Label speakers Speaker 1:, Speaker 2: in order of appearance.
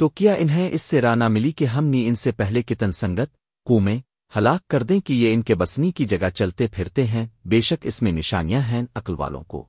Speaker 1: تو کیا انہیں اس سے رانا ملی کہ ہم نے ان سے پہلے کتن سنگت، کومیں، ہلاک کر دیں کہ یہ ان کے بسنی کی جگہ چلتے پھرتے ہیں، بے شک اس میں نشانیاں ہیں عقل والوں کو۔